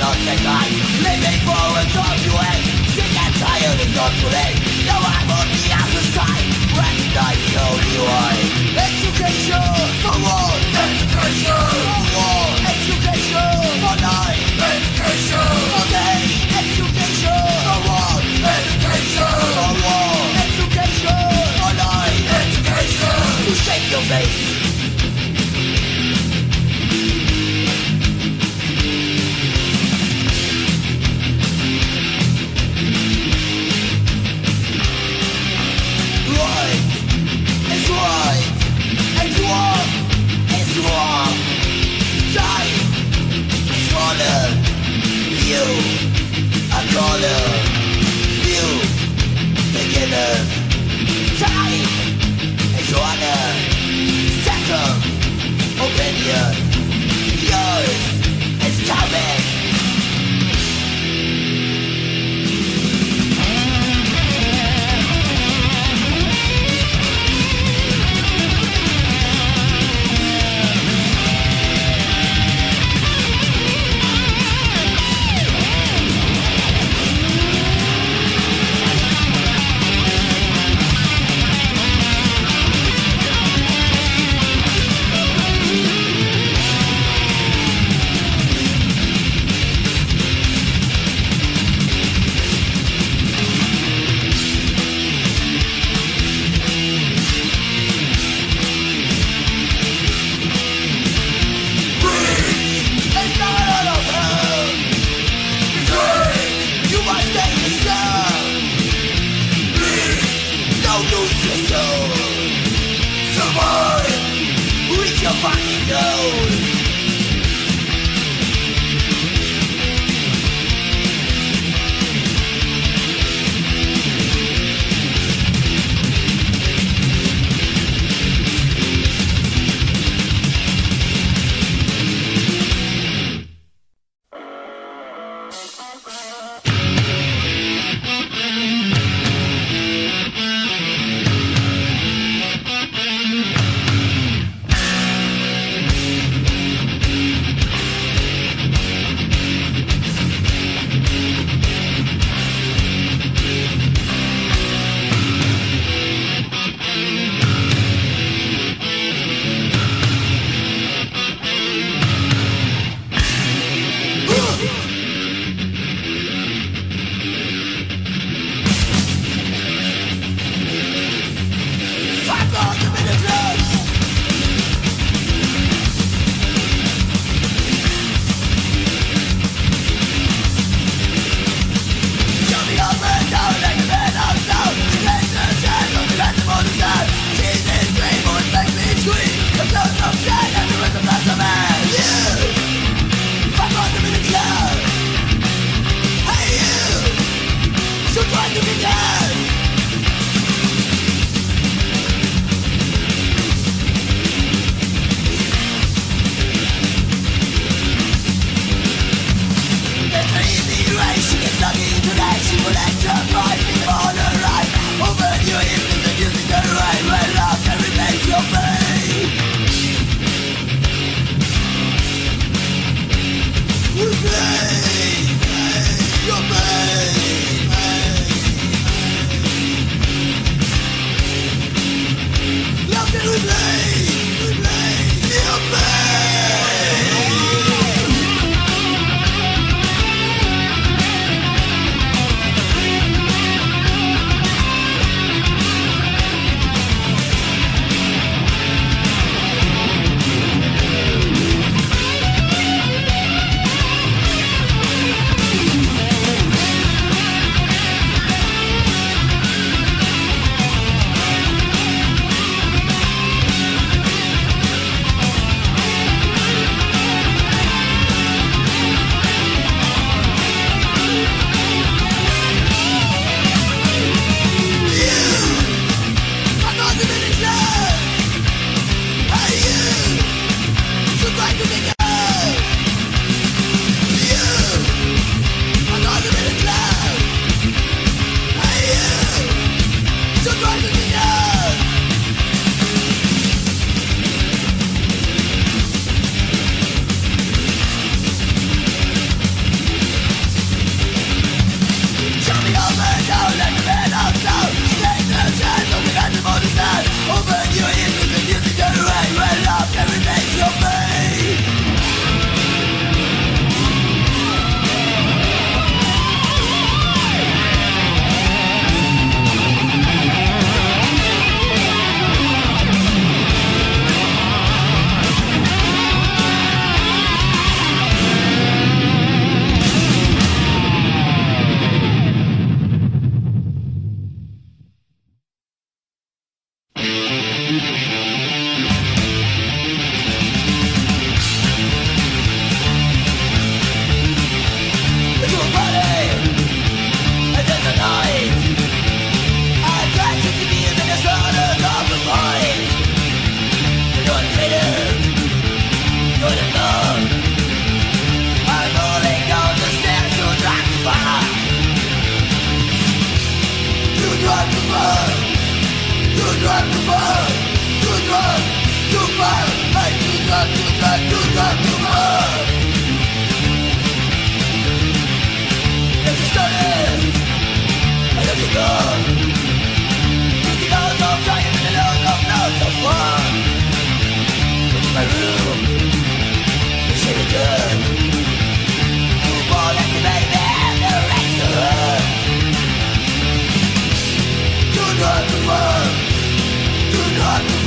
not say that. Living for a conflict Sick and tired of your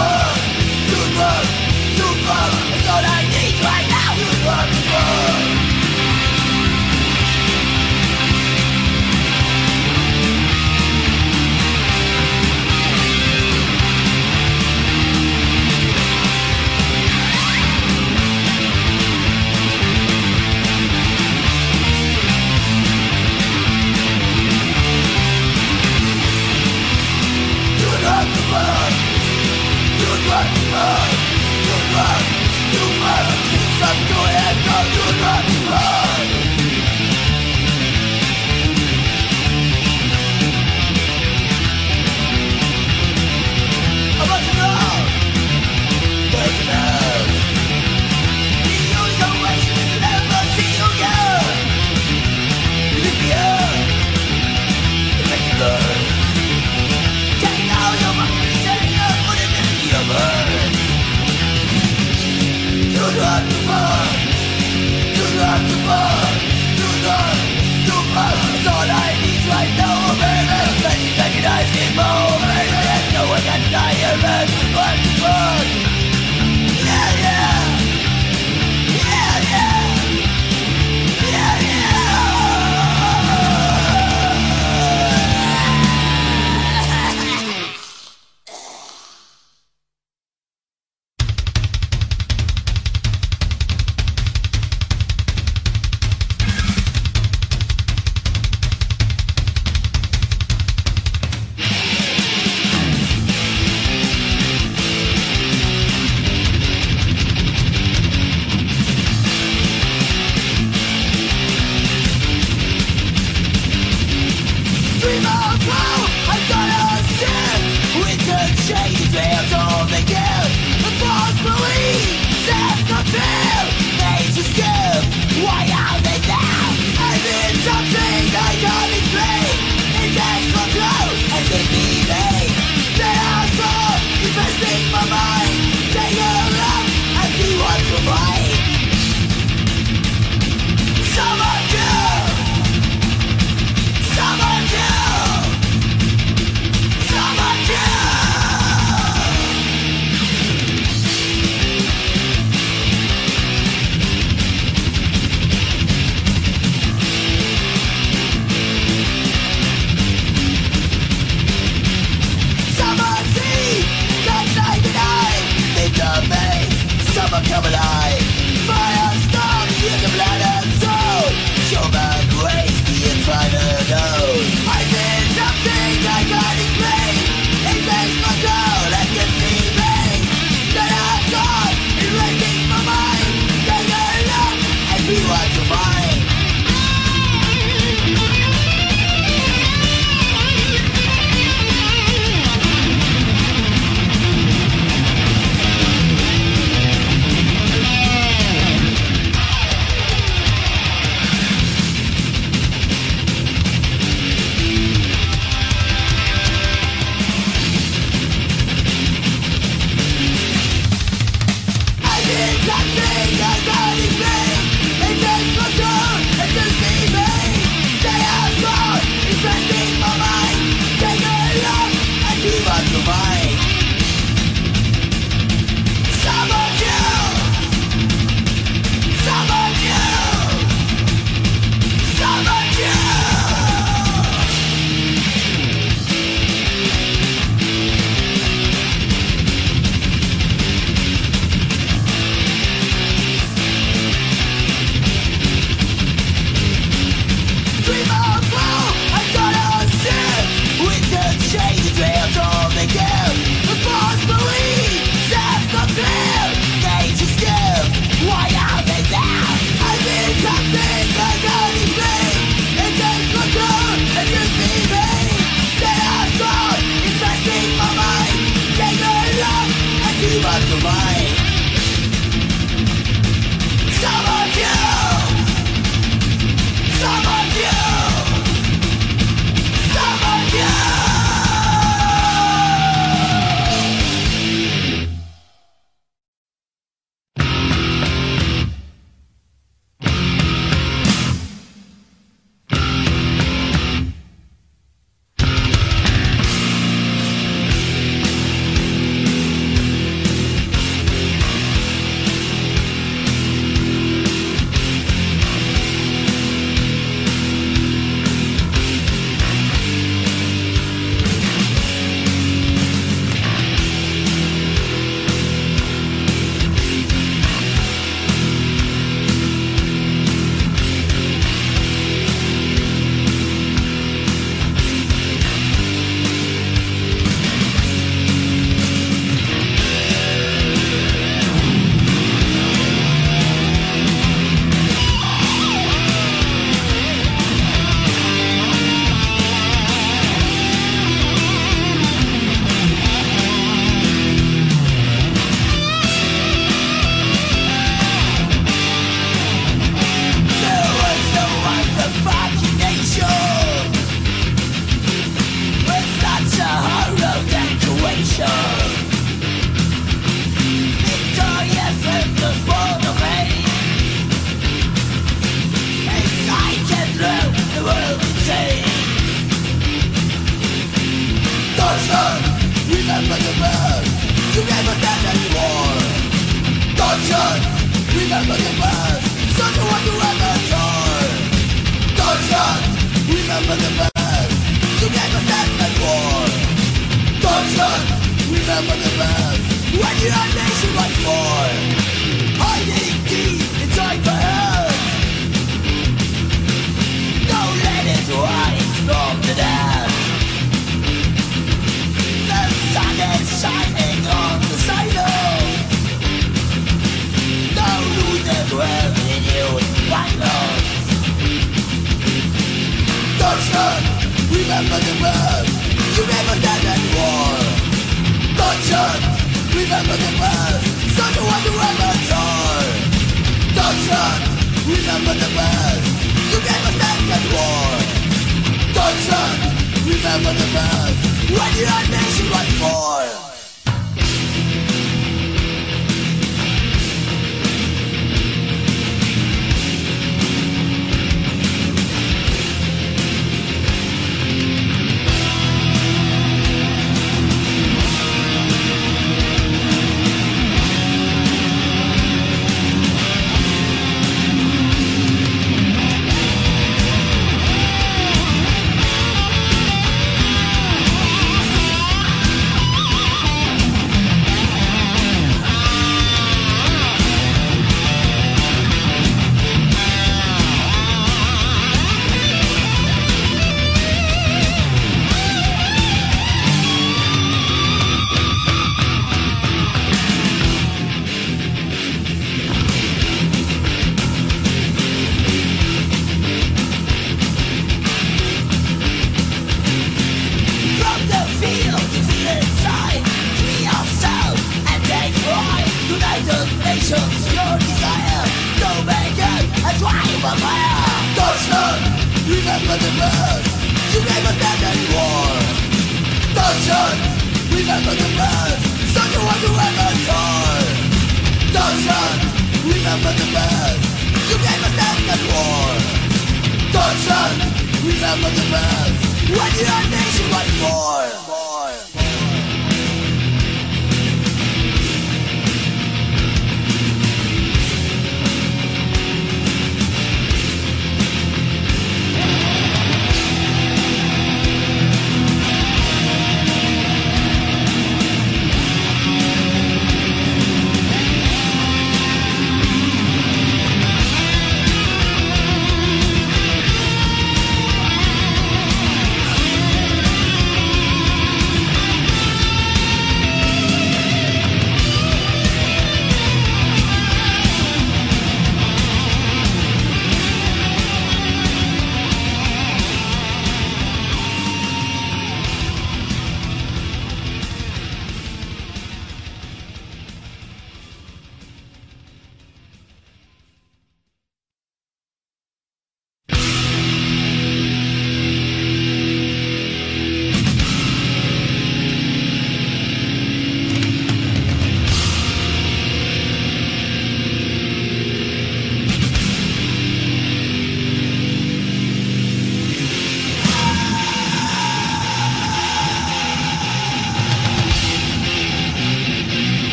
far, too far, too far.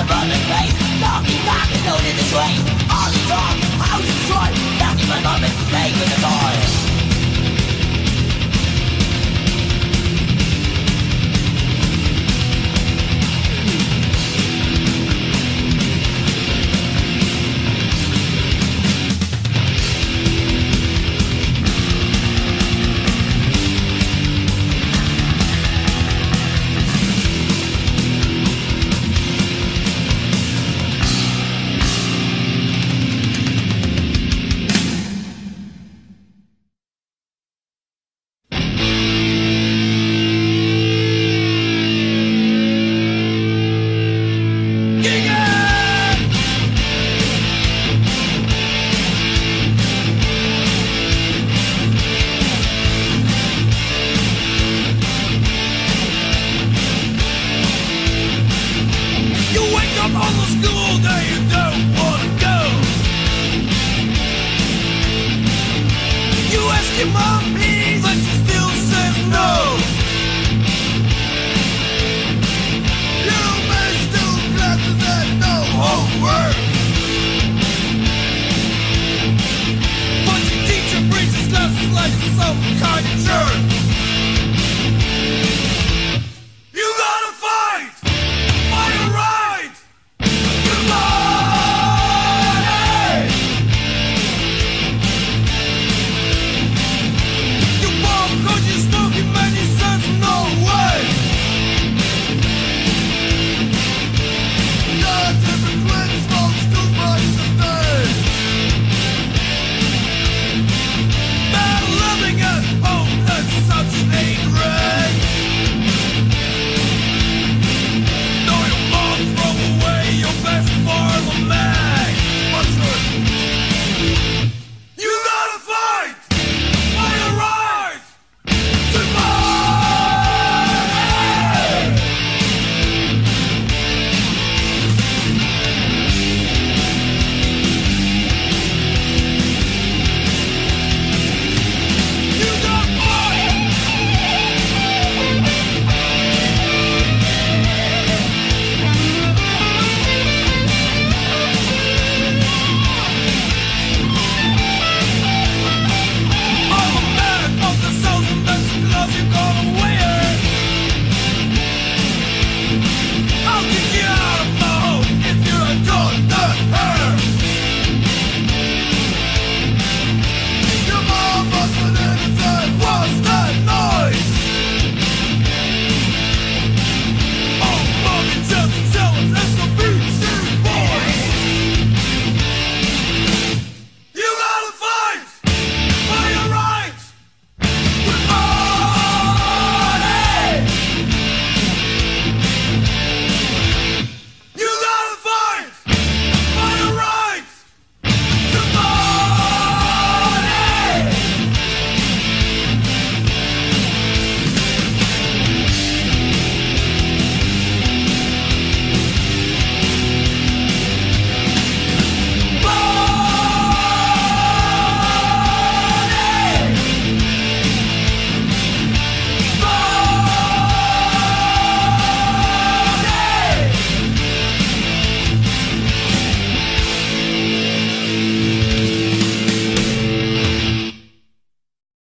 Your mom, please. But